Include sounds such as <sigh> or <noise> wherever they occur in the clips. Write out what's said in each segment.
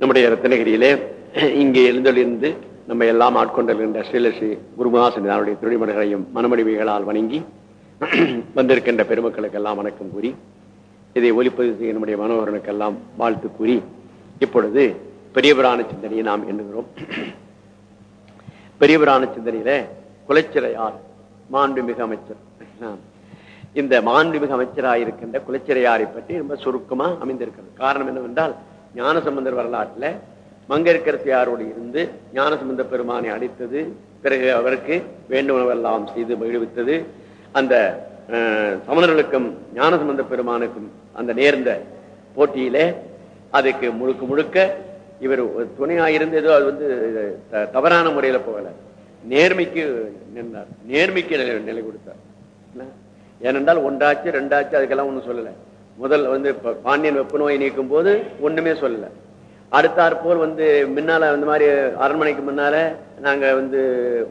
நம்முடைய ரத்னகிரியிலே இங்கே எழுந்தொழிந்து நம்ம எல்லாம் ஆட்கொண்டிருக்கின்ற ஸ்ரீலஸ்ரீ குருமாசனிதானுடைய திருடிமணிகளையும் மனமடிமைகளால் வணங்கி வந்திருக்கின்ற பெருமக்களுக்கெல்லாம் வணக்கம் கூறி இதை ஒலிப்பதிவு செய்ய நம்முடைய மனோகரனுக்கெல்லாம் வாழ்த்து கூறி இப்பொழுது பெரியபுராண சிந்தனையை நாம் எண்ணுகிறோம். பெரியபுராண சிந்தனையில குலச்சிறையார் மாண்புமிகு அமைச்சர். இந்த மாண்புமிகு அமைச்சராக இருக்கின்ற குலச்சிறையாரை பற்றி ரொம்ப சுருக்கமா அமைந்திருக்கிறது. காரணம் என்னவென்றால் ஞானசம்பந்தர் வரலாற்றில் மங்கற்கரசியாரோடு இருந்து ஞானசம்பந்த பெருமானை அடித்தது பிறகு அவருக்கு வேண்டுமனவெல்லாம் செய்து மகிழ்வித்தது அந்த சமணர்களுக்கும் ஞானசம்பந்த பெருமானுக்கும் அந்த நேர்ந்த போட்டியிலே அதுக்கு முழுக்க முழுக்க இவர் ஒரு துணையாயிருந்து ஏதோ அது வந்து த- தவறான முறையில போகல. நேர்மைக்கு நின்றார் நேர்மைக்கு நிலை நிலை கொடுத்தார். என்ன? ஏனென்றால் ஒன்றாச்சு ரெண்டாச்சு அதுக்கெல்லாம் ஒன்றும் சொல்லலை. முதல் வந்து பாண்டியன் வெப்ப நோயை நீக்கும் போது ஒண்ணுமே சொல்லல. அடுத்தாற்போல் வந்து முன்னால இந்த மாதிரி அரண்மனைக்கு முன்னால நாங்க வந்து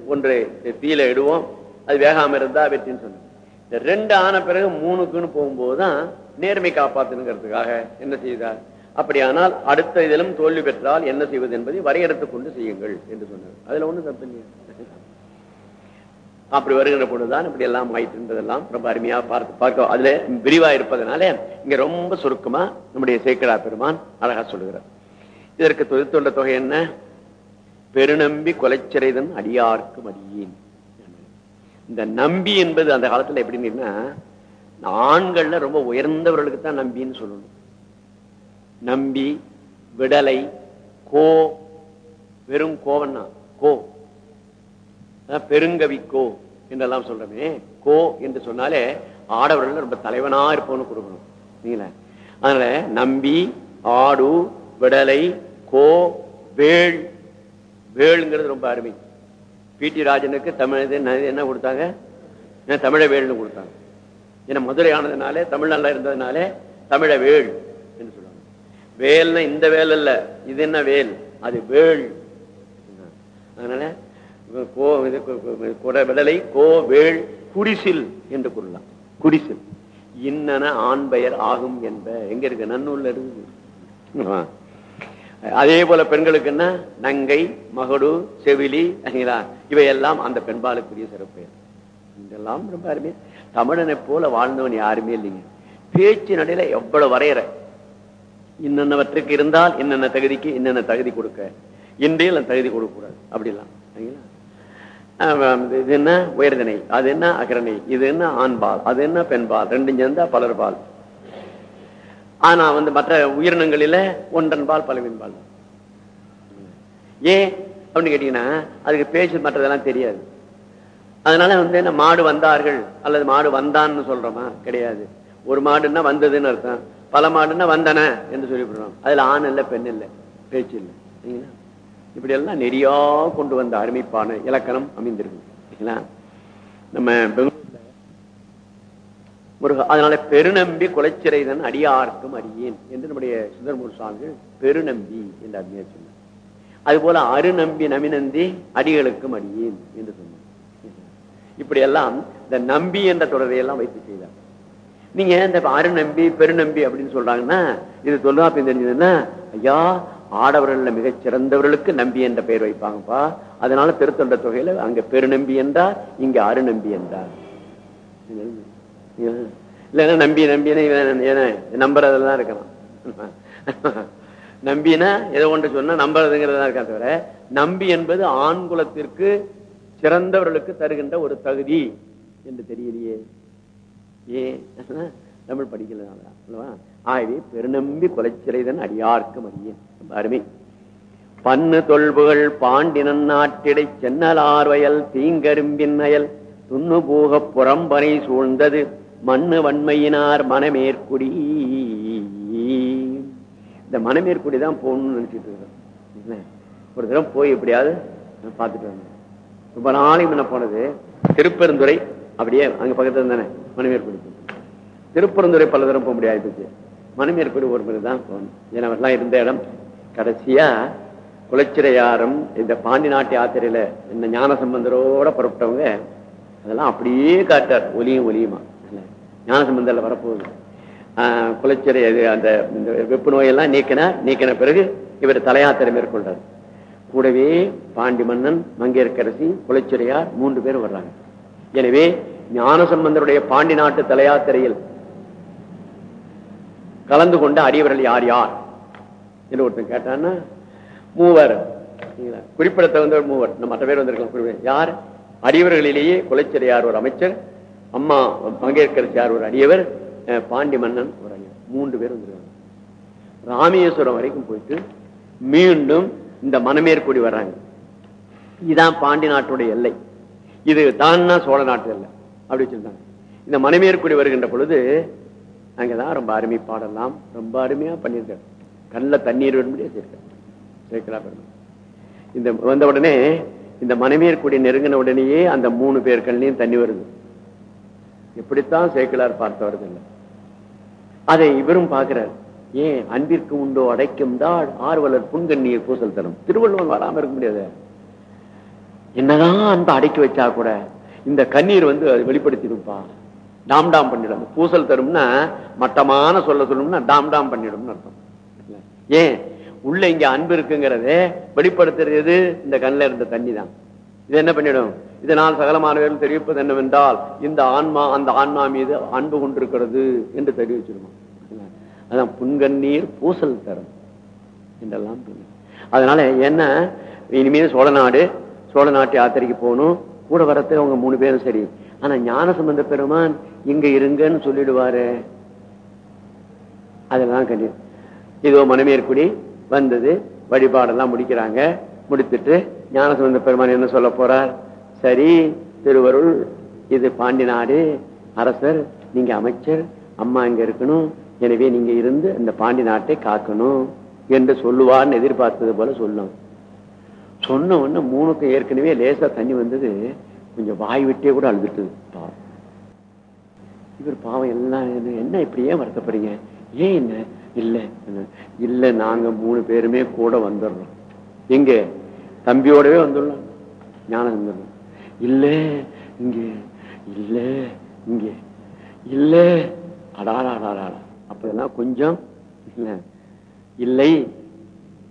ஒன்று தீயில இடுவோம். அது வேகாம இருந்தா வெற்றின்னு சொன்னோம். இந்த ரெண்டு ஆன பிறகு மூணுக்குன்னு போகும்போதுதான் நேர்மை காப்பாத்துங்கிறதுக்காக என்ன செய்தார்? அப்படியானால் அடுத்த இதிலும் தோல்வி பெற்றால் என்ன செய்வது என்பதை வரையறுத்துக் கொண்டு செய்யுங்கள் என்று சொன்னார். அதுல ஒண்ணும் தப்பு இல்லையா. அப்படி வருகின்ற பொழுதுதான் இப்படி எல்லாம் ஆயிட்டுன்றதெல்லாம் ரொம்ப அருமையா பார்த்து பார்க்க அதுல விரிவா இருப்பதனால இங்க ரொம்ப சுருக்கமா நம்முடைய சேக்கடா பெருமான் அழகா சொல்லுகிறார். இதற்கு தொழிற்தொண்ட தொகை என்ன? பெருநம்பி கொலைச்சிறைதன் அடியார்க்கும் அடியேன். இந்த நம்பி என்பது அந்த காலத்துல எப்படின்னா ஆண்கள்ல ரொம்ப உயர்ந்தவர்களுக்கு தான் நம்பின்னு சொல்லணும் நம்பி விடலை கோ வெறும் கோவன்னா கோ. பெருங்கவி கோ என்றெல்லாம் சொல்றமே. கோ என்று சொன்னாலே ஆடவர்கள் ரொம்ப தலைவனா இருப்போம்னு கொடுக்கணும். நீங்கள அதனால நம்பி ஆடு விடலை கோ வேள். வேளுங்கிறது ரொம்ப அருமை. பி டி ராஜனுக்கு தமிழ் இது என்ன- என்ன கொடுத்தாங்க? தமிழ வேள்னு கொடுத்தாங்க. ஏன்னா மதுரை ஆனதுனாலே தமிழ் நல்லா இருந்ததுனாலே தமிழ வேள் என்று சொல்லுவாங்க. வேல்னா இந்த வேல் அல்ல. இது என்ன வேல்? அது வேள். அதனால கோ கோவேள் விடலை குடிசில் என்று கூறலாம். குடிசில். இன்னன ஆண் பெயர் ஆகும் என்ப. எங்க இருக்கு? நன்னூல்ல இருக்குது. அதே போல பெண்களுக்கு என்ன? நங்கை மகடு செவிலி இவையெல்லாம் அந்த பெண்பாளுக்குரிய சிறப்பு இதெல்லாம் ரொம்ப அருமையா தமிழனை போல வாழ்ந்தவன் யாருமே இல்லைங்க. பேச்சு நடையில எவ்வளவு வரையற. இன்னென்னவற்றுக்கு இருந்தால் என்னென்ன தகுதிக்கு என்னென்ன தகுதி கொடுக்க. இன்றைய தகுதி கொடுக்க கூடாது அப்படிலாம். சரிங்களா? இது என்ன? உயர்திணை அது என்ன? அகரணை. இது என்ன? ஆண்பால். அது என்ன? பெண்பால். ரெண்டும் சேர்ந்தா பலர்பால் ஆனா வந்து மற்ற உயிரினங்களில ஒன்றன் பால் பலவின் பால் ஏன்? அப்படின்னு கேட்டீங்கன்னா அதுக்கு பேச்சு மற்றதெல்லாம் தெரியாது. அதனால வந்து என்ன மாடு வந்தார்கள் அல்லது மாடு வந்தான்னு சொல்றோமா? கிடையாது. ஒரு மாடுன்னா வந்ததுன்னு அர்த்தம். பல மாடுன்னா வந்தன என்று சொல்லிவிடுறோம். அதுல ஆண் இல்ல பெண் இல்ல. பேச்சு இல்லை. சரிங்களா? இப்படி எல்லாம் நெறியா கொண்டு வந்த அருமைப்பான இலக்கணம் அமைந்திருக்கு நம்ம பெங்களூர்ல முருக அதனால பெருநம்பி குலைச்சிறைதன் அடியார்க்கும் அடியேன் என்று நம்முடைய சுந்தரமூர் சுவாமிகள் பெருநம்பி என்று அருமையா சொன்னார். அது போல அருநம்பி நமினந்தி அடிகளுக்கும் அடியேன் என்று சொன்னார். இப்படி எல்லாம் இந்த நம்பி என்ற தொடரை எல்லாம் வைத்து செய்தார். நீங்க இந்த அருநம்பி பெருநம்பி அப்படின்னு சொல்றாங்கன்னா இது தொல்காப்பியம் தெரிஞ்சதுன்னா ஐயா ஆடவர்கள்ல மிகச் சிறந்தவர்களுக்கு நம்பி என்ற பெயர் வைப்பாங்கப்பா. அதனால திருத்தொண்ட தொகையில அங்க பெருநம்பி என்றார் இங்க அருநம்பி என்றார். இல்லைன்னா நம்பி நம்பினா இவன் நம்புறதெல்லாம் இருக்கலாம். நம்பினா ஏதோ ஒன்று சொன்னா நம்புறதுங்கிறதா இருக்கா தவிர நம்பி என்பது ஆண் குலத்திற்கு சிறந்தவர்களுக்கு தருகின்ற ஒரு தகுதி என்று தெரியலையே. ஏன்? தமிழ் படிக்கலனால அல்லவா? ஆகவே பெருநம்பி கொலைச்சிலைதன் அடியார்க்கும் அடியேன் அருமை பன்னு தொல்புகள் பாண்டினன் நாட்டிடை சென்னலார்வயல் தீங்கரும்பின் அயல் துண்ணு போக புறம்பனை சூழ்ந்தது மண்ணு வன்மையினார் மனமேற்குடி. இந்த மனமேற்குடி தான் போகணும்னு நினைச்சிட்டு இருக்கேன் ஒரு தடவை போய் எப்படியாவது நான் பார்த்துட்டு வந்தேன் ரொம்ப நாளைக்கு முன்ன போனது திருப்பெருந்துறை. அப்படியே அங்க பக்கத்துல தானே மனமேற்குடி. திருப்பெருந்துறை பல தரம் போக முடியாது மனம் ஏற்படும் ஒரு தான் போகணும். ஏன்னா அவர்லாம் இருந்த இடம் கடைசியா குலச்சிரையாரம் இந்த பாண்டி நாட்டு யாத்திரையில இந்த ஞான சம்பந்தரோட புறப்பட்டவங்க அதெல்லாம் அப்படியே காட்டார் ஒலியும் ஒலியுமா. ஞான சம்பந்தர்ல வரப்போகுது. குலச்சிறை இது அந்த இந்த வெப்பு நோயெல்லாம் நீக்கினார் நீக்கின பிறகு இவர் தலையாத்திரை மேற்கொண்டார் கூடவே பாண்டி மன்னன் மங்கையர்கரசி குலச்சிறையார் மூன்று பேர் வர்றாங்க. எனவே ஞானசம்பந்தருடைய பாண்டி நாட்டு தலையாத்திரையில் கலந்து கொண்ட அடியவர்கள் யார் யார்? என்று ஒருத்தன் கேட்டான்னா மூவர். சரிங்களா? குறிப்பிடத்தகுந்த மூவர். நம்ம மற்ற பேர் வந்திருக்கலாம் குறிப்பிட- யார்? அடியவர்களிலேயே குலச்சிறையார் ஒரு அமைச்சர் அம்மா மங்கையர்க்கரசியார் ஒரு அடியவர் பாண்டி மன்னன் ஒரு அடியவர். மூன்று பேர் வந்திருக்காங்க. ராமேஸ்வரம் வரைக்கும் போயிட்டு மீண்டும் இந்த மணமேற்குடி வர்றாங்க. இதுதான் பாண்டி நாட்டுடைய எல்லை. இது தான் சோழ நாட்டு எல்லை அப்படி வச்சிருந்தாங்க. இந்த மணமேற்குடி வருகின்ற பொழுது அங்கதான் ரொம்ப அருமை பாடலாம் ரொம்ப அருமையா பண்ணியிருக்காரு. கண்ணில் தண்ணீர் வரும்படியா சேர்க்காரு இந்த வந்த உடனே இந்த மணமேற்குடி நெருங்கின உடனேயே அந்த மூணு பேர் கண்ணிலையும் தண்ணி வருது. எப்படித்தான் சேக்கிலார் பார்த்தவர்கள் இல்லை. அதை இவரும் பார்க்கிறார். ஏன் அன்பிற்கு உண்டோ அடைக்கும் தான் ஆர்வலர் புன்கண்ணியை பூசல் தரும். திருவள்ளுவர் வராம இருக்க முடியாது. என்னதான் அன்பை அடக்கி வச்சா கூட இந்த கண்ணீர் வந்து அது வெளிப்படுத்திடும்பா. டாம் டாம் பண்ணிடும். பூசல் தரும்னா மட்டமான சொல்ல சொல்லணும்னா டாம் டாம் பண்ணிடும்னு அர்த்தம். ஏன்? உள்ள இங்க அன்பு இருக்குங்கிறத வெளிப்படுத்துறது இந்த கண்ணில் இருந்த தண்ணி தான் இது என்ன பண்ணிடும்? இதனால் சகலமானவர்கள் தெரிவிப்பது என்னவென்றால் இந்த ஆன்மா அந்த ஆன்மா மீது அன்பு கொண்டிருக்கிறது என்று தெரிவிச்சிருமா அதான் புன்கண்ணீர் பூசல் தரும் என்றெல்லாம் அதனால என்ன? இனிமேல் சோழ நாடு சோழ நாட்டு யாத்திரைக்கு போகணும். கூட வரத்து அவங்க மூணு பேரும் சரி. ஆனா ஞான சம்பந்த பெருமான் இங்க இருங்கன்னு சொல்லிடுவாரு. அதெல்லாம் கண்டி இதோ மனமேற்குடி வந்தது வழிபாடெல்லாம் முடிக்கிறாங்க. முடித்துட்டு ஞானசம்பந்த பெருமான் என்ன சொல்ல போறார்? சரி திருவருள் இது பாண்டி நாடு அரசர் நீங்க அமைச்சர் அம்மா இங்க இருக்கணும் எனவே நீங்க இருந்து இந்த பாண்டி நாட்டை காக்கணும் என்று சொல்லுவார்னு எதிர்பார்த்தது போல சொல்லும். சொன்ன உடனே மூணுக்கும் ஏற்கனவே லேசா தண்ணி வந்தது. கொஞ்சம் வாய் விட்டே கூட அழுதுட்டு பாவம் இவர் பாவம் எல்லாம் என்ன- இப்படி இப்படியே வருத்தப்படுறீங்க? ஏன் என்ன? இல்லை இல்லை இல்ல நாங்க மூணு பேருமே கூட வந்துடுறோம். எங்க? தம்பியோடவே வந்துடலாம். ஞானம் வந்துடலாம் இங்கே இல்லை இங்கே இல்லை. இல்ல அடாடாடாடா. அப்படிலாம் கொஞ்சம் இல்லை இல்லை.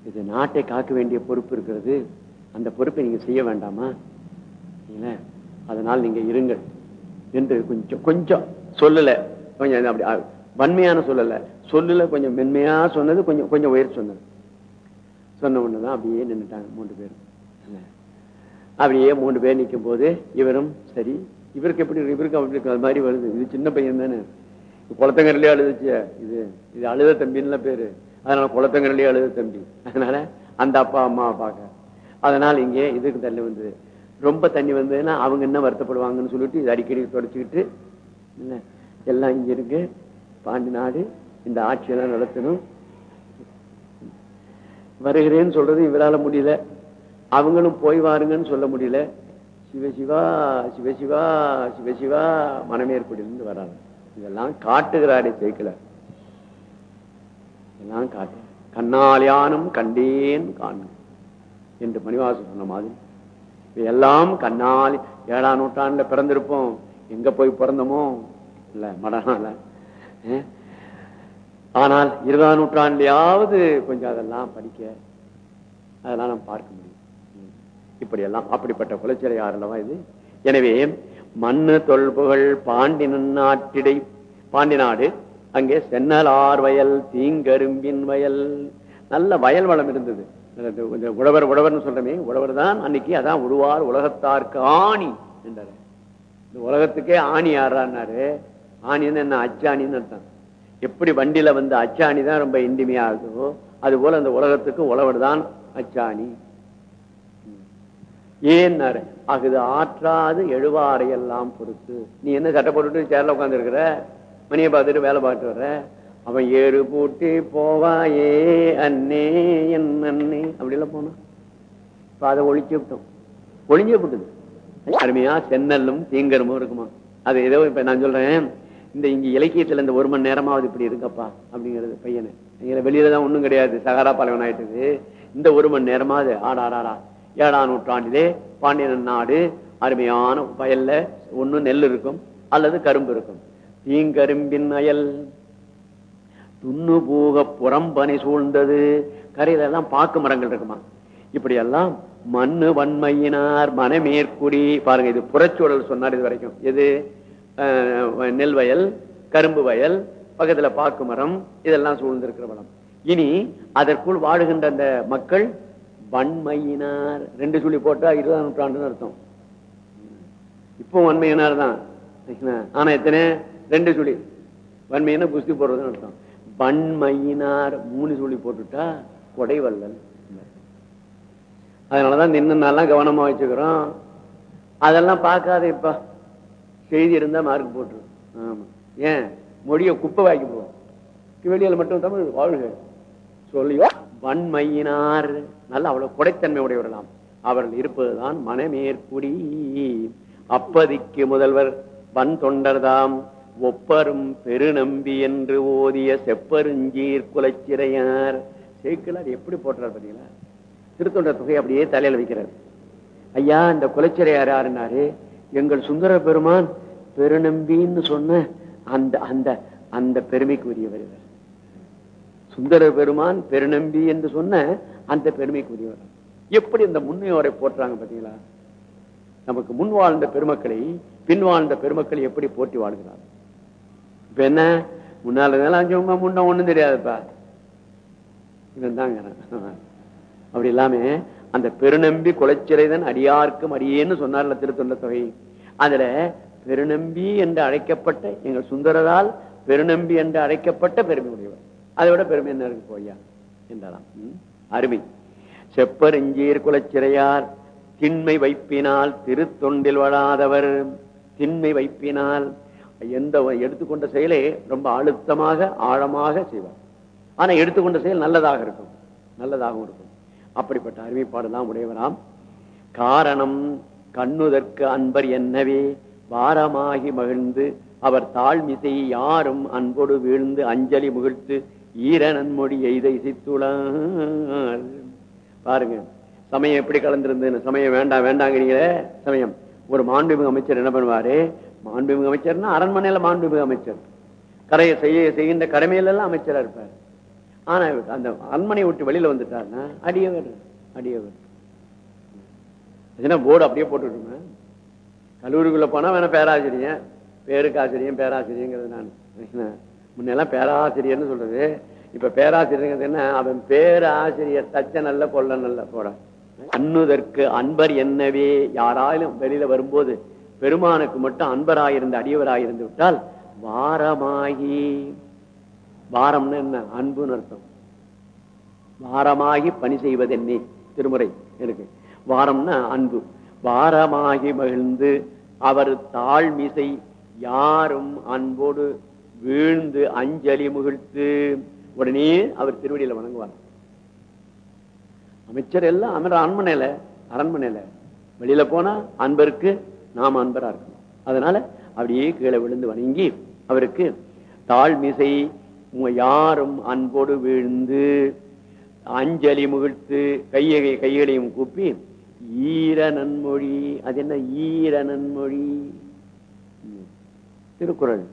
இது நாட்டை காக்க வேண்டிய பொறுப்பு இருக்கிறது. அந்த பொறுப்பை நீங்க செய்ய வேண்டாமா? அதனால் நீங்க இருங்கள். என்று கொஞ்சம் கொஞ்சம் சொல்லல. கொஞ்சம் அப்படி வன்மையான சொல்லல. சொல்லல கொஞ்சம் மென்மையா சொன்னது கொஞ்சம் கொஞ்சம் உயர் சொன்னது. சொன்ன உடனேதான் அப்படியே நின்னுட்டாங்க மூன்று பேரும். அப்படியே மூன்று பேர் நிற்கும் போது இவரும் சரி இவருக்கு எப்படி இவருக்கு அப்படி இருக்கு அது மாதிரி வருது. இது சின்ன பையன் தானே. குளத்தங்கரிலே அழுதுச்சு. இது இது அழுத தம்பின்னு பேரு. அதனால குளத்தங்கரிலே அழுத தம்பி. அதனால அந்த அப்பா அம்மாவை பார்க்க அதனால இங்கே இதுக்கு தள்ளி வந்தது ரொம்ப தண்ணி வந்ததுன்னா அவங்க என்ன வருத்தப்படுவாங்கன்னு சொல்லிட்டு இது அடிக்கடி தொடச்சிக்கிட்டு இல்ல எல்லாம் இங்க இருக்கு பாண்டி நாடு இந்த ஆட்சியெல்லாம் நடத்தணும். வருகிறேன்னு சொல்றது இவரால முடியல. அவங்களும் போய் வாருங்கன்னு சொல்ல முடியல. சிவசிவா சிவசிவா சிவசிவா மனமேற்படிலிருந்து வராங்க. இதெல்லாம் காட்டுகிறாரே தேய்க்கல இதெல்லாம் காட்டு. கண்ணாலியானும் கண்டேன் காணும் என்று மணிவாசன் சொன்ன மாதிரி எல்லாம் கண்ணால் ஏழாம் நூற்றாண்டுல பிறந்திருப்போம். எங்க போய் பிறந்தோமோ? இல்ல மடனால. அஹ். ஆனால் இருபதாம் நூற்றாண்டுலயாவது கொஞ்சம் அதெல்லாம் படிக்க அதெல்லாம் நம்ம பார்க்க முடியும். இப்படியெல்லாம் அப்படிப்பட்ட குலச்சிலை ஆறலவா இது? எனவே மண்ணு தொல்புகள் பாண்டி நாட்டிடை பாண்டி நாடு அங்கே சென்னலார் வயல் தீங்கரும்பின் வயல். நல்ல வயல் வளம் இருந்தது. இந்த கொஞ்சம் உழவர் உழவர்னு சொல்றமே உழவர் தான் அன்னைக்கு அதான் உழுவார் உலகத்தார்க்கு ஆணி என்றாரு. இந்த உலகத்துக்கே ஆணி யாரான்னாரு ஆணின்னு என்ன அச்சாணின்னு அர்த்தம். எப்படி வண்டியில வந்து அச்சாணி தான் ரொம்ப இனிமையா ஆகுதோ அது போல அந்த உலகத்துக்கு உழவர் தான் அச்சாணி ஏன்னாரு? அகுது ஆற்றாது எழுவாரையெல்லாம் பொறுத்து. நீ என்ன சட்டை போட்டுட்டு சேர்ல உட்கார்ந்து மணியை பார்த்துட்டு வேலை பார்த்துட்டு வர்ற? அவன் ஏறு பூட்டி போவாயே அண்ணே என் அண்ணே. அப்படி எல்லாம் போனான் இப்ப அதை ஒழிச்சு விட்டோம். ஒழிஞ்சே விட்டது அருமையா சென்னல்லும் தீங்கருமும் இருக்குமா? அது ஏதோ இப்ப நான் சொல்றேன். இந்த இங்க இலக்கியத்துல இந்த ஒரு மணி நேரமாவது இப்படி இருக்கப்பா அப்படிங்கிறது பையனை. இங்க வெளியில தான் ஒண்ணும் கிடையாது. சகாரா பலவன் ஆயிட்டது. இந்த ஒரு மணி நேரமாவது ஆடா ஆடாடா ஏழாம் நூற்றாண்டிலே பாண்டியன் நாடு அருமையான வயல்ல ஒண்ணு நெல் இருக்கும் அல்லது கரும்பு இருக்கும். தீங்கரும்பின் அயல் துண்ணு போக புறம் பனி சூழ்ந்தது. கரையில எல்லாம் பாக்கு மரங்கள் இருக்குமா? இப்படி எல்லாம் மண்ணு வன்மையினார் மனமேற்குடி. பாருங்க இது புறச்சூழல் சொன்னார் இது வரைக்கும். எது? அஹ், நெல் வயல் கரும்பு வயல் பக்கத்துல பாக்கு மரம் இதெல்லாம் சூழ்ந்திருக்கிற வளம். இனி அதற்குள் வாழுகின்ற அந்த மக்கள் வன்மையினார். ரெண்டு சொல்லி போட்டா இருபதாம் நூற்றாண்டுன்னு அர்த்தம். இப்போ வன்மையினார் தான். ஆனா எத்தனை? ரெண்டு சொல்லி வன்மையினா குஸ்தி போடுறதுன்னு அர்த்தம். பண்மையினார் மூணு சொல்லி போட்டுட்டா கொடை வல்லல் அதனாலதான் இன்னும் நல்லா கவனமா வச்சுக்கிறோம். அதெல்லாம் பார்க்காத இப்ப செய்தி இருந்தா மார்க் போட்டு ஆமா. ஏன்? மொழியை குப்பை வாங்கி போவோம் வெளியில மட்டும் தமிழ் வாழ்க. சொல்லியோ வன்மையினார். நல்ல அவ்வளவு கொடைத்தன்மை உடையவர்களாம். அவர்கள் இருப்பதுதான் மனமேற்குடி. அப்பதிக்கு முதல்வர் வன் தொண்டர்தாம் ஒப்பரும் பெருநம்பி என்று ஓதிய செப்பருஞ்சீர் குலச்சிறையார் சேக்கிலார் எப்படி போட்டார் பாத்தீங்களா? திருத்தொண்ட தொகை அப்படியே தலையில வைக்கிறார். ஐயா இந்த குலச்சிறையார் யாருன்னாரு? எங்கள் சுந்தர பெருமான் பெருநம்பின்னு சொன்ன அந்த அந்த அந்த பெருமைக்கு உரியவர் இவர். சுந்தர பெருமான் பெருநம்பி என்று சொன்ன அந்த பெருமைக்கு உரியவர் எப்படி இந்த முன்னையோரை போற்றாங்க பாத்தீங்களா? நமக்கு முன் வாழ்ந்த பெருமக்களை பின் வாழ்ந்த பெருமக்களை எப்படி போற்றி வாழ்கிறார்? இப்ப என்ன? முன்னால சும்மா முன்ன ஒண்ணும் தெரியாதுப்பா. இவன் தாங்க அப்படி இல்லாம அந்த பெருநம்பி குலச்சிறைதன் அடியார்க்கும் அடியேன்னு சொன்னார்ல திருத்தொண்ட தொகை. அதுல பெருநம்பி என்று அழைக்கப்பட்ட எங்கள் சுந்தரரால் பெருநம்பி என்று அழைக்கப்பட்ட பெருமை உடையவர். அதை விட பெருமை என்ன இருக்கு போய்யா என்றாலாம் அருமை. செப்பரஞ்சீர் குலச்சிறையார் திண்மை வைப்பினால் திருத்தொண்டில் வளாதவர். திண்மை வைப்பினால் எந்த எடுத்துக்கொண்ட செயலை ரொம்ப அழுத்தமாக ஆழமாக செய்வார். ஆனா எடுத்துக்கொண்ட செயல் நல்லதாக இருக்கும். நல்லதாகவும் இருக்கும். அப்படிப்பட்ட அருமைப்பாடெல்லாம் உடையவராம். காரணம் கண்ணுதற்கு அன்பர் என்னவே வாரமாகி மகிழ்ந்து அவர் தாழ்மிசை யாரும் அன்போடு வீழ்ந்து அஞ்சலி முகிழ்த்து ஈர நன்மொழி எய்தை சித்துளார் பாருங்க சமயம் எப்படி கலந்திருந்தது சமயம் வேண்டாம் வேண்டாங்கிறீங்களே சமயம். ஒரு மாண்புமிகு அமைச்சர் என்ன பண்ணுவாரு? மாண்புமிகு அமைச்சர்னா அரண்மனையில மாண்புமிகு அமைச்சர். கரையை செய்ய செய்கின்ற கடமையில எல்லாம் அமைச்சரா இருப்பார். ஆனா அந்த அரண்மனையை விட்டு வெளியில வந்துட்டாருன்னா அடியவர் அடியவர். போர்டு அப்படியே போட்டுட்டுமே? கல்லூரிக்குள்ள போனா வேணா பேராசிரியன் பேருக்கு ஆசிரியன் பேராசிரியங்கிறது நான். முன்னெல்லாம் பேராசிரியர்னு சொல்றது. இப்ப பேராசிரியர் என்ன? அவன் பேராசிரியர் தச்ச நல்ல கொள்ள நல்ல போட அண்ணுதற்கு அன்பர் என்னவே யாராலும் வெளியில வரும்போது பெருமானுக்கு மட்டும் அன்பராயிருந்து அடியவராயிருந்து விட்டால் வாரமாகி. வாரம்னு என்ன? அன்புன்னு அர்த்தம். வாரமாகி பணி செய்வது என்னே திருமுறை இருக்கு. வாரம்னா அன்பு. வாரமாகி மகிழ்ந்து அவர் தாழ்மிசை யாரும் அன்போடு வீழ்ந்து அஞ்சலி முகிழ்த்து உடனே அவர் திருவடியில வணங்குவார். அமைச்சர் எல்லாம் அமர அரண்மனையில அரண்மனையில. வெளியில போனா அன்பருக்கு நாம் அன்பரா இருக்கணும். அதனால அப்படியே கீழே விழுந்து வணங்கி அவருக்கு தாழ்மிசை உங்க யாரும் அன்போடு வீழ்ந்து அஞ்சலி முகிழ்த்து கையை கைகளையும் கூப்பி ஈர நன்மொழி அது என்ன ஈர நன்மொழி? திருக்குறள்.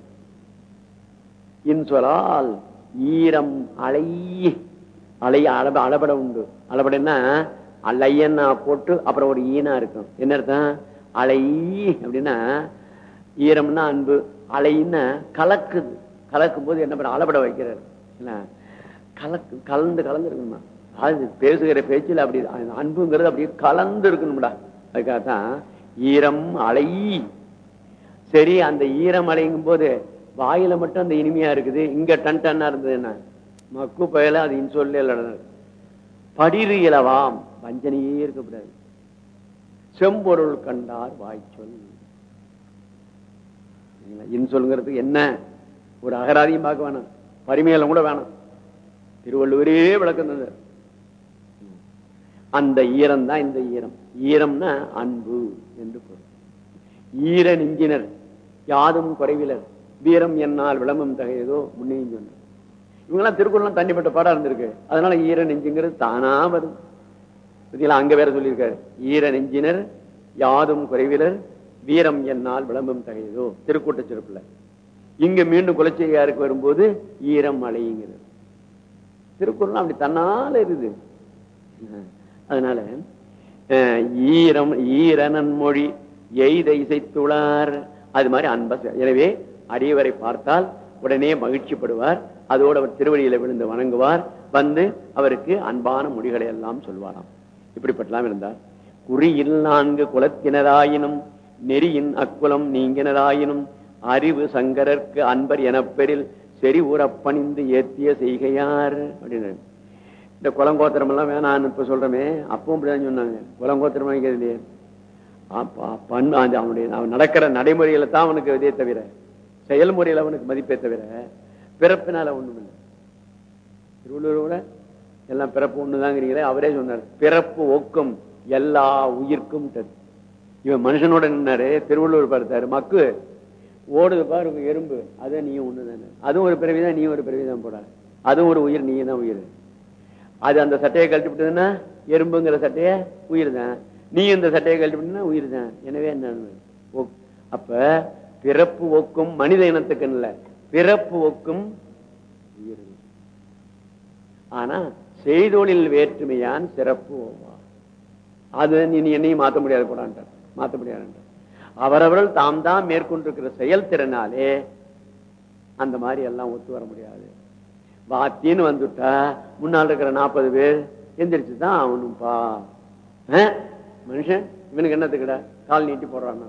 இன்சொலால் ஈரம் அலை அலைய அளப அளபட உண்டு. அளபடன்னா அலையன்னா போட்டு அப்புறம் ஒரு ஈனா இருக்கும். என்ன அர்த்தம்? அலை அப்படின்னா ஈரம்னா அன்பு அலைன்னா கலக்குது. கலக்கும் போது என்ன பண்ண அளபட வைக்கிறார். என்ன? கலக்கு கலந்து கலந்து இருக்கணுமா? அது பேசுகிற பேச்சில் அப்படி அன்புங்கிறது அப்படியே கலந்து இருக்கணும்டா. அதுக்காகத்தான் ஈரம் அலை. சரி அந்த ஈரம் அலைங்கும் போது வாயில மட்டும் அந்த இனிமையா இருக்குது. இங்க டன் டன்னா இருந்தது என்ன? மக்கு பயல அது இன்சொல்ல படிறு இலவாம். வஞ்சனையே இருக்கக்கூடாது செம்பொருள் கண்டார் வாய்ச்சொல். இன்சொல்ங்கிறதுக்கு என்ன? ஒரு அகராதியும் பார்க்க வேணாம். பரிமையில கூட வேணாம். திருவள்ளுவரே விளக்கம் தந்தார். அந்த ஈரம் தான் இந்த ஈரம். ஈரம்னா அன்பு என்று பொருள். ஈர நெஞ்சினர் யாதும் குறைவிலர். வீரம் என்னால் விளம்பம் தகையதோ முன்னையும் சொன்ன இவங்கெல்லாம் திருக்குறள் தண்ணிப்பட்ட பாடம் இருந்திருக்கு. அதனால ஈர நெஞ்சுங்கிறது தானா வருது. அங்க வேற சொல்லியிருக்காரு. ஈர நெஞ்சினர் யாதும் குறைவிலர் வீரம் என்னால் விளம்பம் தகையதோ திருக்கூட்ட சிறப்புல. இங்க மீண்டும் குலச்செய்யாருக்கு வரும்போது ஈரம் மழைங்கிறது திருக்குறள் அப்படி தன்னால இருக்குது. அதனால அஹ், ஈரம் ஈரனன் மொழி எய்த இசைத்துளார். அது மாதிரி அன்ப எனவே அடியவரை பார்த்தால் உடனே மகிழ்ச்சிப்படுவார். அதோடு அவர் திருவடியில விழுந்து வணங்குவார். வந்து அவருக்கு அன்பான மொழிகளை எல்லாம் சொல்வாராம். இப்படிப்பட்டலாம் இருந்தார் குறியில் நான்கு குலத்தினராயினும் நெறியின் அக்குலம் நீங்கினராயினும் அறிவு சங்கரர்க்கு அன்பர் எனப்பெறில் செறி உறப்பணிந்து ஏத்திய செய்கையார் அப்படின்னு இந்த குளங்கோத்திரம் எல்லாம் வேணான்னு இப்ப சொல்றமே அப்பவும் இப்படிதான் சொன்னாங்க. குளங்கோத்திரம் வைக்கிறது இல்லையே. பண்ணு பண் அவனுடைய அவன் நடக்கிற நடைமுறையில தான் அவனுக்கு இதே தவிர செயல்முறையில அவனுக்கு மதிப்பே தவிர பிறப்பினால ஒண்ணும் இல்லை திருவள்ளுவரோட எல்லாம் பிறப்பு ஒண்ணுதாங்கிறீங்களே? அவரே சொன்னார் பிறப்பு ஒக்கும் எல்லா உயிர்க்கும் இவன் மனுஷனோட நின்னாரு திருவள்ளுவர் பார்த்தாரு மக்கு ஓடுது பாரு எறும்பு அதே நீயும் ஒண்ணுதானே. அதுவும் ஒரு பிறவிதான் நீ ஒரு பிறவிதான் போடாது. அதுவும் ஒரு உயிர் நீ தான் உயிர். அது அந்த சட்டையை கழட்டி விட்டதுன்னா எறும்புங்கிற சட்டைய உயிர் தான் நீ இந்த சட்டையை கழட்டி விட்டா உயிர் தான் எனவே என்ன அப்ப பிறப்பு ஒக்கும் மனித இனத்துக்கு இல்லை பிறப்பு ஒக்கும் உயிர். ஆனா செய்தொழில் வேற்றுமையான் சிறப்பு ஓவா அது நீ நீ என்னையும் மாத்த முடியாது போடான்ட்டார் மாத்த முடியாது அவரவர்கள் தாம் தான் மேற்கொண்டிருக்கிற செயல்திறனாலே அந்த மாதிரி எல்லாம் ஒத்து வர முடியாது. வாத்தின்னு வந்துட்டா முன்னால் இருக்கிற நாற்பது பேர் எந்திரிச்சு தான் அவனும்பா அஹ், மனுஷன் இவனுக்கு என்னத்துக்கிட கால் நீட்டி போடுறான்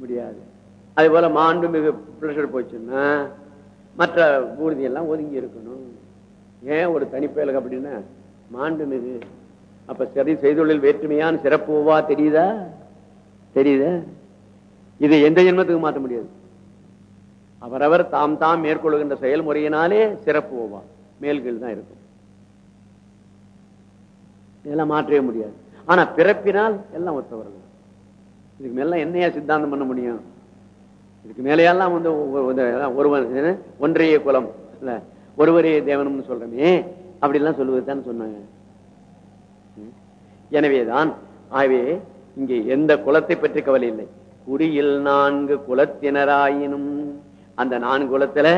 முடியாது. அதே போல மாண்டு மிக பிரஷர் போச்சுன்னா மற்ற ஊர்தியெல்லாம் ஒதுங்கி இருக்கணும். ஏன் ஒரு தனிப்பயலுக்கு அப்படின்னா மாண்பு மிகு அப்ப சரி செய்தொழில் வேற்றுமையான சிறப்புவா தெரியுதா? தெரியுதா? இது எந்த ஜென்மத்துக்கு மாற்ற முடியாது. அவரவர் தாம் தாம் மேற்கொள்கின்ற செயல்முறையினாலே சிறப்பு ஓவா மேல்கீழ் தான் இருக்கும். இதெல்லாம் மாற்றவே முடியாது. ஆனா பிறப்பினால் எல்லாம் ஒத்தவர்கள். இதுக்கு மேல என்னையா சித்தாந்தம் பண்ண முடியும்? இதுக்கு மேலையெல்லாம் வந்து ஒருவன் ஒன்றைய குலம் இல்ல? ஒருவரே தேவனம்னு சொல்றமே அப்படி எல்லாம் சொல்லுவதுதான் சொன்னாங்க. எனவேதான் ஆகவே இங்கே எந்த குலத்தை பற்றி கவலை இல்லை. குடியில் நான்கு குலத்தினராயினும் அந்த நான்கு குலத்துல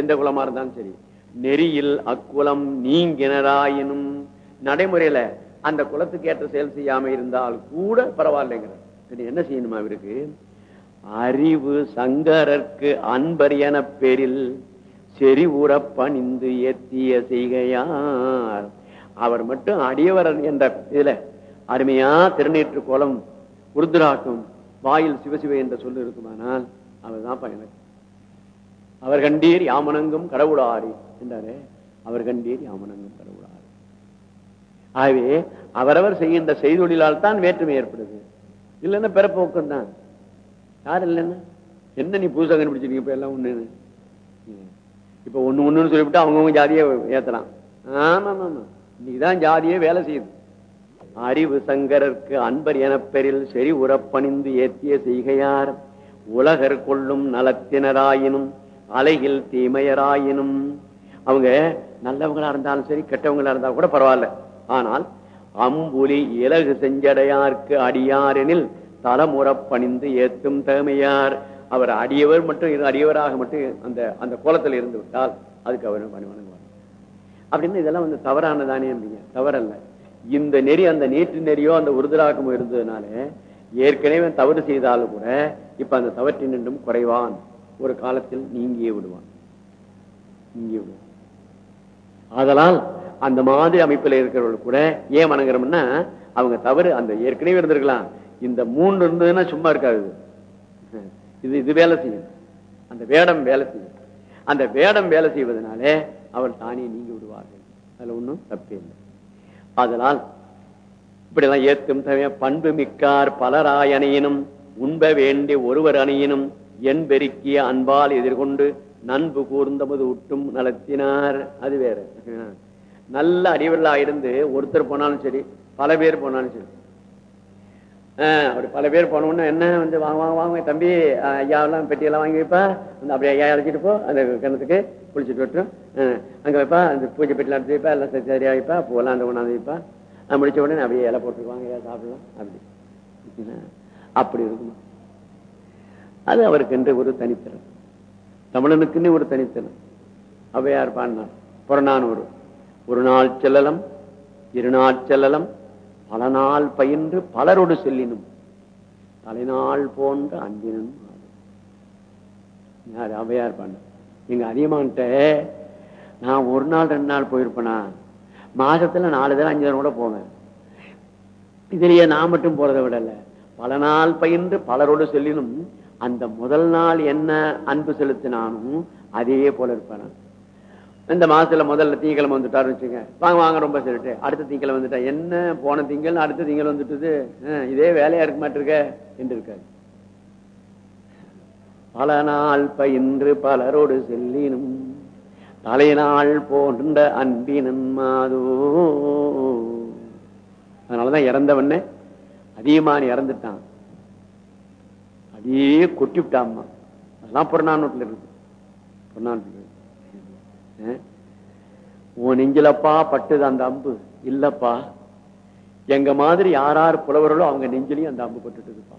எந்த குலமா இருந்தாலும் சரி நெறியில் அக்குலம் நீங்கினராயினும் நடைமுறையில அந்த குலத்துக்கு ஏற்ற செயல் செய்யாம இருந்தால் கூட பரவாயில்லைங்கிற சரி, என்ன செய்யணுமா இவருக்கு? அறிவு சங்கரற்கு அன்பர் என பேரில் செறி உறப்பணிந்து ஏத்திய செய்கையார். அவர் மட்டும் அடியவர் என்ற இதுல அருமையா திருநீற்று கோலம் உருதுராக்கும் வாயில் சிவசிவை என்ற சொல்லு இருக்குமானால் அவர்தான் எனக்கு அவர் கண்டீர் யாமனங்கும் கடவுளாரி என்றாரே அவர் கண்டீர் யாமனங்கும் கடவுளாரி. ஆகவே அவரவர் செய்கின்ற செய்தொழிலால் தான் வேற்றுமை ஏற்படுது. இல்லைன்னா பிறப்போக்கம் தான் யார் இல்லைன்னா? என்ன நீ புதுசாக கண்டுபிடிச்சிருக்கீங்க இப்ப எல்லாம் ஒண்ணு இப்ப ஒண்ணு ஒண்ணு சொல்லிவிட்டு அவங்கவுங்க ஜாதியை ஏத்தலாம். நீதான் ஜாதியே வேலை செய்யுது. அறிவு சங்கரர்க்கு அன்பர் எனப்பெறில் செறி உறப்பணிந்து ஏத்திய செய்கையார். உலகர் கொள்ளும் நலத்தினராயினும் அலையில் தீமையராயினும். அவங்க நல்லவங்களா இருந்தாலும் சரி கெட்டவங்களா இருந்தாலும் கூட பரவாயில்ல. ஆனால் அம்புலி இலகு செஞ்சடையார்க்கு அடியாரெனில் தலமுறப்பணிந்து ஏத்தும் தகமையார். அவர் அடியவர் மட்டும் அடியவராக மட்டும் அந்த அந்த கோலத்தில் இருந்து விட்டால் அதுக்கு அவர் பணி வணங்குவார் அப்படின்னு இதெல்லாம் வந்து தவறானதானே அப்படிங்க. தவறல்ல. இந்த நெறி அந்த நீட்டு நெறியோ அந்த உருதுராக்கமோ இருந்ததுனால ஏற்கனவே தவறு செய்தாலும் கூட இப்ப அந்த தவற்றினின்றும் குறைவான். ஒரு காலத்தில் நீங்கியே விடுவான். நீங்கியே விடுவான். அதனால் அந்த மாதிரி அமைப்பில் இருக்கிறவர்கள் கூட ஏன் வணங்குறோம்னா அவங்க தவறு அந்த ஏற்கனவே இருந்திருக்கலாம். இந்த மூணு இருந்ததுன்னா சும்மா இருக்காது. இது. இது வேலை செய்யும். அந்த வேடம் வேலை செய்யும். அந்த வேடம் வேலை செய்வதனாலே அவள் தானே நீங்கி விடுவார்கள். அதுல ஒண்ணும் தப்பே இல்லை. அதனால் இப்படி எல்லாம் ஏத்தும் தவிர பண்பு மிக்கார் பலராய் உண்ப வேண்டி ஒருவர் அணியினும் என் பெருக்கிய அன்பால் எதிர்கொண்டு நண்பு கூர்ந்தமது உட்டும் நலத்தினார். அது வேற. நல்ல அறிவர்களா இருந்து ஒருத்தர் போனாலும் சரி பல பேர் போனாலும் சரி அப்படி பல பேர் போனோம்னா என்ன வந்து வாங்க வாங்க வாங்க தம்பி ஐயாவெல்லாம் ஐயா எல்லாம் பெட்டியெல்லாம் வாங்கி வைப்பா. வந்து அப்படியே ஐயா அழைச்சிட்டு போ. அந்த கிணத்துக்கு குளிச்சுட்டு விட்டுரும் அங்கே வைப்பா. அந்த பூஜை பெட்டிலாம் எடுத்து வைப்பா. எல்லாம் சரியாக சரியா வைப்பா. பூவெல்லாம் அந்த கொண்டாந்து வைப்பா. அது முடிச்ச உடனே அப்படியே இலை போட்டுருவாங்க ஐயா சாப்பிடலாம். அப்படி. அப்படி இருக்குமா? அது அவருக்கென்று ஒரு தனித்திறன். தமிழனுக்குன்னு ஒரு தனித்திறன். அவையார் பாடினார். புறநானூறு. ஒரு நாள் செல்லலம் இரு நாள் செல்லலம் பல நாள் பயின்று பலரோடு செல்லினும் தலைநாள் போன்ற அன்பினும் யார் அவையார் பண்ண எங்க அதிகமான்ட்ட நான் ஒரு நாள் ரெண்டு நாள் போயிருப்பேனா? மாசத்துல நாலு தடவை அஞ்சு தடவை கூட போவேன். இதுலயே நான் மட்டும் போறதை விடல. பல நாள் பயின்று பலரோடு செல்லினும் அந்த முதல் நாள் என்ன அன்பு செலுத்தினானும் அதே போல இருப்பேன் இந்த மாசத்துல முதல்ல திங்கக்கிழமை வந்துட்டாரு வச்சுங்க வாங்க வாங்க ரொம்ப சொல்லிட்டு. அடுத்த திங்கக்கிழமை வந்துட்டா என்ன போன திங்கள் அடுத்த திங்கள் வந்துட்டுது? இதே வேலையா இருக்க மாட்டிருக்க? என்று இருக்காரு. பல நாள் பயின்று பலரோடு செல்லினும் தலைநாள் போன்ற அன்பினன் மாதோ. அதனாலதான் இறந்தவன அதிகமான இறந்துட்டான். அதையே கொட்டி விட்டாம்மா அதெல்லாம் புறநானூட்டில் இருக்கு. புறநானூட்டில் இருக்கு. உன் நெஞ்சிலப்பா பட்டுது அந்த அம்பு. இல்லப்பா. எங்க மாதிரி யார் யார் புலவர்களோ அவங்க நெஞ்சிலையும் அந்த அம்பு பட்டுட்டுதுப்பா.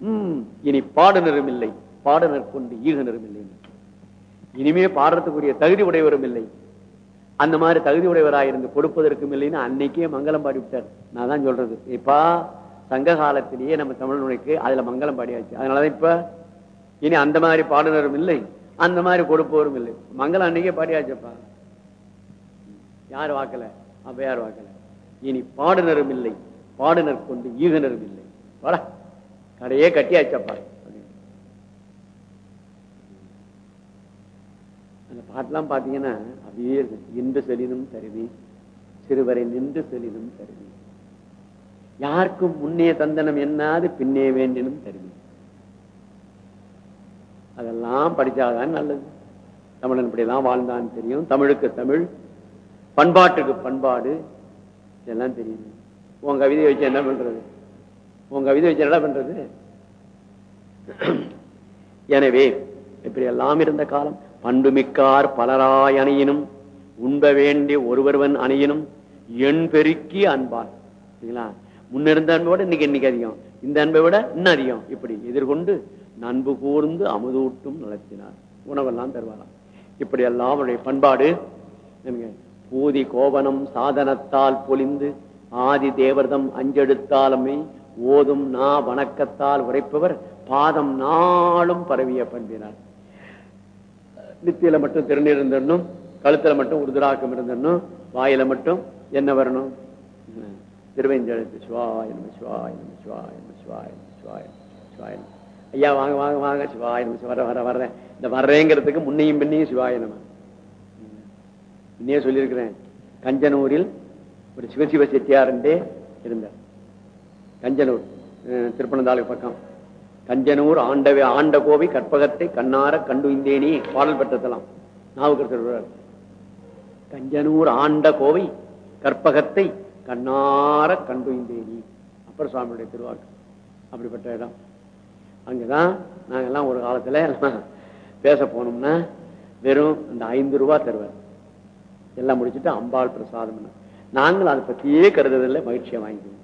உம் இனி பாடுனரும் இல்லை. பாடனர் கொண்டு ஈகனரும் இல்லை. இனிமே பாடுறதுக்குரிய தகுதி உடையவரும் இல்லை. அந்த மாதிரி தகுதி உடையவராயிருந்து கொடுப்பதற்கும் இல்லைன்னு அன்னைக்கே மங்களம் பாடி விட்டார். நான் தான் சொல்றது. இப்பா சங்க காலத்திலேயே நம்ம தமிழ்நுடைக்கு அதுல மங்களம் பாடியாச்சு. அதனாலதான் இப்ப இனி அந்த மாதிரி பாடுனரும் இல்லை. அந்த மாதிரி கொடுப்பவரும் இல்லை. மங்களம் அன்னைக்கே பாடியாச்சப்பா. யார் வாக்கல? அப்ப யார் வாக்கல? இனி பாடுனரும் இல்லை. பாடுனர் கொண்டு ஈகனரும் இல்லை. வாடா. கடையே கட்டியாச்சப்பா. அந்த பாட்டெல்லாம் பாத்தீங்கன்னா அப்படியே இன்று செலினும் தருவி. சிறுவரை நின்று செலினும் தருவி. யாருக்கும் முன்னே தந்தனம் என்னாது பின்னே வேண்டினும் தருவி. அதெல்லாம் படிச்சாதான் நல்லது. தமிழன் இப்படிதான் வாழ்ந்தான்னு தெரியும். தமிழுக்கு தமிழ் பண்பாட்டுக்கு பண்பாடு இதெல்லாம் தெரியும் உன் கவிதையை வச்சு என்ன பண்றது? உன் கவிதை வச்சு என்ன பண்றது? எனவே இப்படி எல்லாம் இருந்த காலம் பண்புமிக்கார் பலராய் அணியினும் உண்ப வேண்டிய ஒருவருவன் அணியினும் எண் பெருக்கி அன்பார். சரிங்களா முன்னிருந்த அன்பை விட இன்னைக்கு இன்னைக்கு அதிகம். இந்த அன்பை விட இன்னும் அதிகம். இப்படி எதிர்கொண்டு நண்பு கூர்ந்து அமுதூட்டும் நடத்தினார். உணவெல்லாம் தருவாராம். இப்படி எல்லாம் அவருடைய பண்பாடு. பூதி கோவனம் சாதனத்தால் பொலிந்து ஆதி தேவர்தம் அஞ்செடுத்தாலுமே ஓதும் நா வணக்கத்தால் உரைப்பவர் பாதம் நாளும் பரவிய பண்பினார். நித்தியில மட்டும் திருநீர் கழுத்துல மட்டும் உருதுராக்கம் இருந்தணும் வாயில மட்டும் என்ன வரணும்? திருவெஞ்சழுத்து சிவாய நம சிவாய நம சிவாய நம ஐயா வாங்க வாங்க வாங்க. சிவாய நம வர வர வர்றேன் இந்த வர்றேங்கிறதுக்கு முன்னையும் பின்னையும் சிவாய நம. இன்னே சொல்லியிருக்கிறேன். கஞ்சனூரில் ஒரு சிவசிவ செட்டியார்ன்றே இருந்தார். கஞ்சனூர் அஹ், திருப்பனந்தாளுக்கு பக்கம். கஞ்சனூர் ஆண்டவே ஆண்ட கோவை கற்பகத்தை கண்ணார கண்டு இந்தேனி பாடல் பெற்றதெல்லாம் நாவுக்கரசர் கஞ்சனூர் ஆண்ட கோவை கற்பகத்தை கண்ணார கண்டு இந்தேனி அப்புறம் சுவாமியுடைய திருவாக்கு. அப்படிப்பட்ட இடம். அங்கதான் நாங்கெல்லாம் ஒரு காலத்துல பேச போனோம்னா வெறும் இந்த ஐந்து ரூபா தருவார். எல்லாம் முடிச்சுட்டு அம்பாள் பிரசாதம் நாங்கள் அதை பத்தியே கருதுறதில்லை மகிழ்ச்சியை வாங்கிக்குவோம்.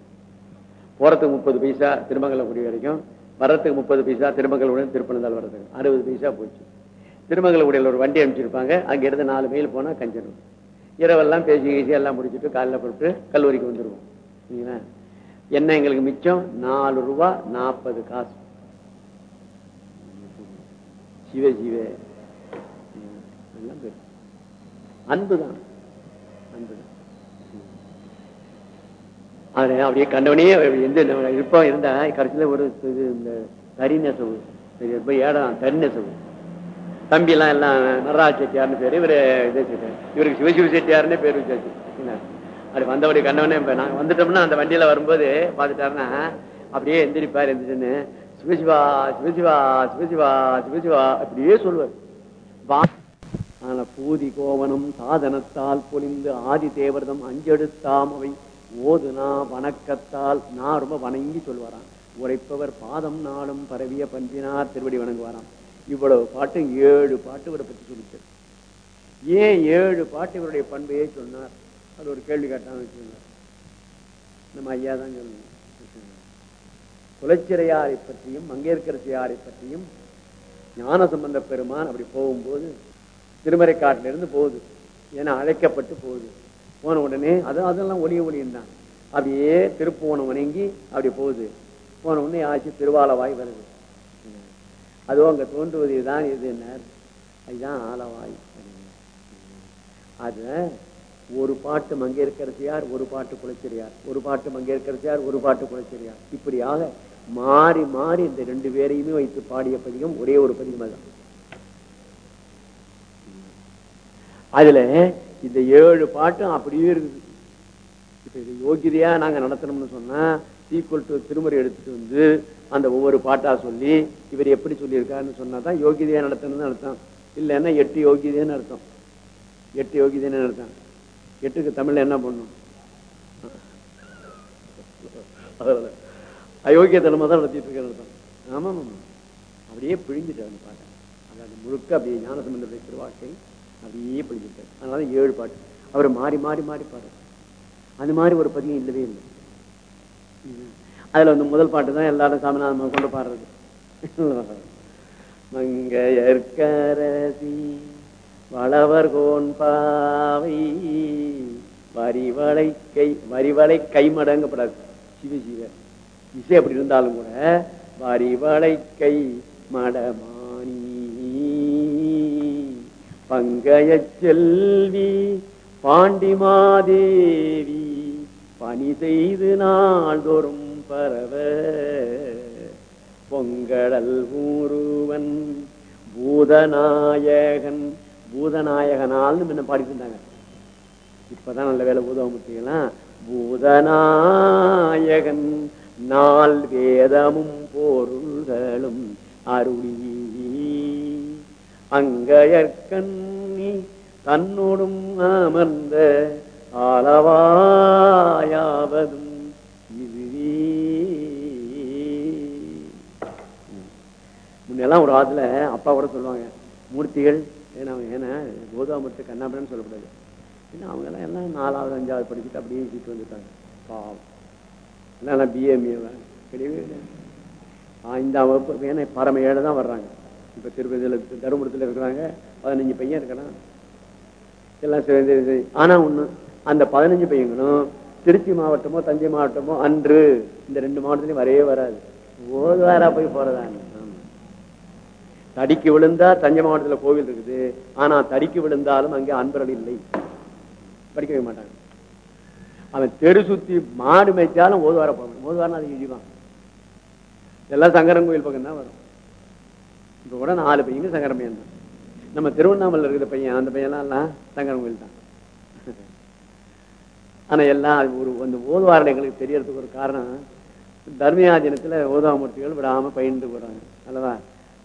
போறதுக்கு முப்பது பைசா திருமங்கலக்குடி வரைக்கும் வர்றதுக்கு முப்பது பைசா திருமங்கலகுடியும் திருப்பனந்தாள் வர்றதுக்கு. அறுபது பைசா போச்சு. திருமங்கலக்குடியில் ஒரு வண்டி அனுப்பிச்சிருப்பாங்க அங்க இருந்து நாலு மைல் போனா கஞ்சிடும் இரவெல்லாம் பேசி பேசி எல்லாம் முடிச்சுட்டு காலைல போட்டு கல்லூரிக்கு வந்துடுவோம் சரிங்களா? என்ன எங்களுக்கு மிச்சம்? நாலு ரூபா நாற்பது காசு. சிவ சிவ. எல்லாம் பெரு. அன்புதான். அன்புதான். அவரு அப்படியே கண்டவனே எந்த இருப்பா இருந்தா கடைசியில ஒரு இது இந்த தரி நெசவு ரொம்ப ஏடம் தறி நெசவு தம்பி எல்லாம் எல்லாம் நடராஜ செட்டியார்னு பேரு. இவரு இதே இவருக்கு சிவசிவ செட்டியார்னே பேர் வச்சாச்சு. அப்படி வந்தபடி கண்டவனே இப்ப வந்துட்டோம்னா அந்த வண்டியில் வரும்போது பாத்துட்டாருன்னா அப்படியே எந்திரிப்பார் எந்திரிச்சுன்னு சிவசிவா சிவசிவா சிவசிவா சிவசிவா அப்படியே சொல்லுவார் வா ஆனா பூதி கோவனம் சாதனத்தால் பொழிந்து ஆதி தேவர்தம் அஞ்செடுத்தாம் அவை. ஓதுனா வணக்கத்தால் நான் ரொம்ப வணங்கி சொல்லுவாராம் உரைப்பவர் பாதம் நாளும் பரவிய பண்பினார் திருவடி வணங்குவாராம். இவ்வளவு பாட்டு ஏழு பாட்டு இவரை பற்றி சொல்லிச்சார் ஏன் ஏழு பாட்டு இவருடைய பண்பையே சொன்னார்? அது ஒரு கேள்வி கேட்டான்னு சொன்னார் நம்ம ஐயா தான் சொல்லணும் குலச்சிறையாரை பற்றியும் மங்கேற்கரசியாரை பற்றியும் ஞான சம்பந்த பெருமான் அப்படி போகும்போது திருமறை இருந்து போகுது. ஏன்னா அழைக்கப்பட்டு போகுது. போன உடனே அது அதெல்லாம் ஒளிய ஒளியும் அப்படியே திருப்புவனம் வணங்கி அப்படி போகுது. போன உடனே ஆச்சு திருவாலவாய் வருது. அதுவும் அங்க தோன்றுவது இதுதான் இது என்ன? அதுதான் ஆலவாய். அது ஒரு பாட்டு மங்கேற்கரசியார் ஒரு பாட்டு குலச்சிரியார் ஒரு பாட்டு மங்கேற்கரசியார் ஒரு பாட்டு குலச்சிரியார் இப்படியாக மாறி மாறி இந்த ரெண்டு பேரையுமே வைத்து பாடிய பதிகம் ஒரே ஒரு பதிகம் தான் அதுல இந்த ஏழு பாட்டும் அப்படியே இருக்குது. இப்ப இது யோகிதையா நாங்க நடத்தணும்னு சொன்னா சீக்குவல் டு திருமுறை எடுத்துட்டு வந்து அந்த ஒவ்வொரு பாட்டா சொல்லி இவர் எப்படி சொல்லியிருக்காருன்னு சொன்னாதான் யோகிதையா நடத்தணும்னு அர்த்தம். இல்லைன்னா எட்டு யோகிதைன்னு அர்த்தம். எட்டு யோகிதைன்னு அர்த்தம். எட்டுக்கு தமிழ்ல என்ன பண்ணும்? அயோக்கியத்தனமாக தான் நடத்திட்டு இருக்கேன் ஆமாம் ஆமா ஆமா அப்படியே பிழிஞ்சிட்டாரு அந்த அதாவது முழுக்க அப்படியே ஞானசம்பந்தருடைய திருவாக்கை அப்படியே பிழிஞ்சிட்டார். அதனால ஏழு பாட்டு. அவர் மாறி மாறி மாறி பாடுறார். அந்த மாதிரி ஒரு பதியம் இல்லவே இல்லை. அதுல வந்து முதல் பாட்டு தான் எல்லாரும் சாமிநாதன் கொண்டு பாடுறது. <laughs> மங்கையற்கரசி வளவர் கோன் பாவை வரிவளை கை வரிவளை கைமடங்கப்படாது சிவ சிவ. இசை அப்படி இருந்தாலும் கூட வரிவளை கை மடமானி. பங்கைய செல்வி பாண்டிமாதேவி பணி செய்து நாள்தோறும் பரவ. பொங்கடல் ஊருவன் பூதநாயகன். பூதநாயகனால்னு முன்ன பாடிட்டு இருந்தாங்க இப்பதான் நல்ல வேலை பூதமுத்திகளாம் பூதநாயகன் நாள் வேதமும் பொருள்களும் அருளி. அங்கயற்கண்ணி தன்னோடும் அமர்ந்த ஆளவாயாவதும் இதுவே. முன்னெல்லாம் ஒரு ஆத்துல அப்பா கூட சொல்லுவாங்க மூர்த்திகள் ஏன்னா ஏன்னா கோதாமூர்த்தி கண்ணாபுரன்னு சொல்லக்கூடாது. ஏன்னா அவங்க எல்லாம் எல்லாம் நாலாவது அஞ்சாவது படிச்சுட்டு அப்படியே வீட்டு வந்துட்டாங்க. பாவம். இல்லைன்னா பிஏஎம்ஏ கிடையவே கிடையாது ஐந்தாம் வகுப்பு ஏன்னா பரம ஏழை தான் வர்றாங்க. இப்போ திருப்பதியில் தருமபுரத்தில் இருக்கிறாங்க. பதினஞ்சு பையன் இருக்கிறான் எல்லாம் சரி சரி சரி. அந்த பதினஞ்சு பையங்களும் திருச்சி மாவட்டமோ தஞ்சை மாவட்டமோ அன்று இந்த ரெண்டு மாவட்டத்திலையும் வரவே வராது. ஓதுவாரா போய் போறதா தடிக்கு விழுந்தா தஞ்சை மாவட்டத்தில் கோவில் இருக்குது. ஆனால் தடிக்கு விழுந்தாலும் அங்கே அன்பர்கள் இல்லை. படிக்கவே மாட்டாங்க. அவன் தெரு சுத்தி மாடு மேய்ச்சாலும் ஓதுவார போவான். ஓதுவாரனா அது இழிவான் எல்லாம் சங்கரன் கோயில் பக்கம் தான் வரும். இப்ப கூட நாலு பையங்க சங்கரம் பையன் தான். நம்ம திருவண்ணாமலை இருக்கிற பையன் அந்த பையன்லாம் எல்லாம் சங்கரன் கோயில் தான். ஆனா எல்லாம் அது ஒரு அந்த ஓதுவாரில் எங்களுக்கு தெரியறதுக்கு ஒரு காரணம் தர்மியாஜனத்துல ஓதாமூர்த்திகள் விடாம பயின்று போறாங்க. அல்லவா?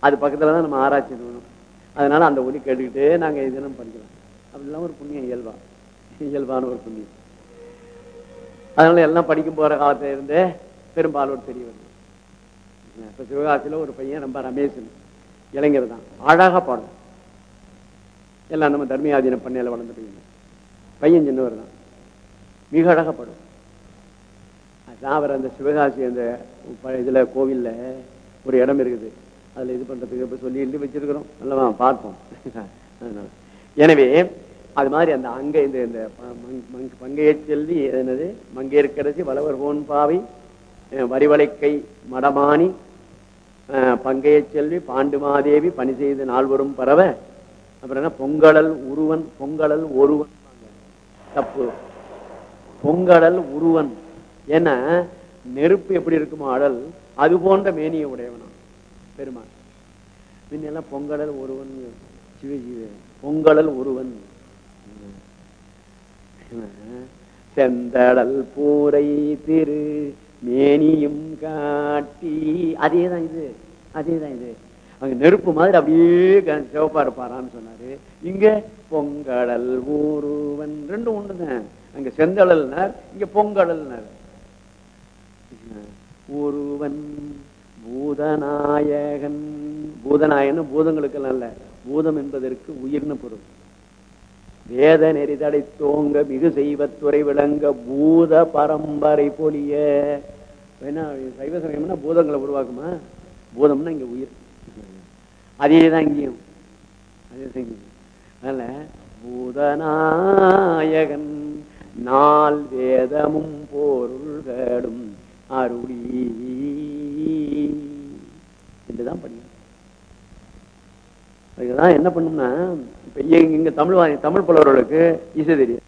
அது பக்கத்துல தான் நம்ம ஆராய்ச்சி பண்ணணும் அதனால அந்த ஒலி கேட்டுக்கிட்டே நாங்க இதெல்லாம் படிக்கிறோம். அப்படிலாம் ஒரு புண்ணியம் இயல்பா. இயல்பான ஒரு புண்ணியம். அதனால எல்லாம் படிக்கும் போற காலத்துல இருந்தே பெரும்பாலோடு தெரிய வருது இப்ப சிவகாசியில ஒரு பையன் ரொம்ப ரமேஷன் இளைஞர் தான். அழகா பாடும் எல்லாம் நம்ம தர்மியாதீன பண்ணையில வளர்ந்த பையன் பையன் சின்னவர் தான். மிக அழகா பாடும் அதுதான் அவர் அந்த சிவகாசி அந்த இதில் இதுல கோவில்ல ஒரு இடம் இருக்குது. அதுல இது பண்றதுக்கு இப்போ சொல்லி எழுதி வச்சிருக்கிறோம். நல்லவா பார்ப்போம். <laughs> அதனால. எனவே அது மாதிரி அந்த அங்க இந்த இந்த ப- செல்வி என்னது? மங்கையர்கரசி வளவர் போன் பாவி வரிவளைக்கை மடமானி பங்கையை பங்கைய செல்வி பாண்டுமாதேவி பணி செய்து நால்வரும் பரவ அப்புறம் என்ன? பொங்கடல் உருவன் பொங்கடல் ஒருவன் தப்பு. பொங்கடல் உருவன். ஏன்னா நெருப்பு எப்படி இருக்குமோ அடல் அது போன்ற மேனியை உடையவனா பெருமாள் முன்னெல்லாம் பொங்கடல் ஒருவன் சிவஜீவ பொங்கடல் ஒருவன் செந்தடல் பூரை திரு மேனியும் காட்டி அதேதான் இது அதேதான் இது. அங்க நெருப்பு மாதிரி அப்படியே சிவப்பா இருப்பாரான்னு சொன்னாரு. இங்க பொங்கடல் ஊருவன் ரெண்டும் ஒண்ணுதான். அங்க செந்தழல்னார் இங்க பொங்கடல்னார். ஒருவன் பூதநாயகன். பூதநாயகன் பூதங்களுக்கு நல்ல பூதம் என்பதற்கு உயிர்னு பொருள். வேத நெறிதடை தோங்க மிகு செய்வத்துறை விளங்க பூத பரம்பரை பொலிய. என்ன சைவ சமயம்னா பூதங்களை உருவாக்குமா? பூதம்னா இங்க உயிர். அதே தான் இங்கேயும். அதே அதனால பூதநாயகன் நாள் வேதமும் பொருள்களும் அருளி. என்றுதான் பண்ணி அதுக்குதான் என்ன பண்ணும்னா இப்ப இங்க தமிழ் வா- தமிழ் புலவர்களுக்கு இசை தெரியும்.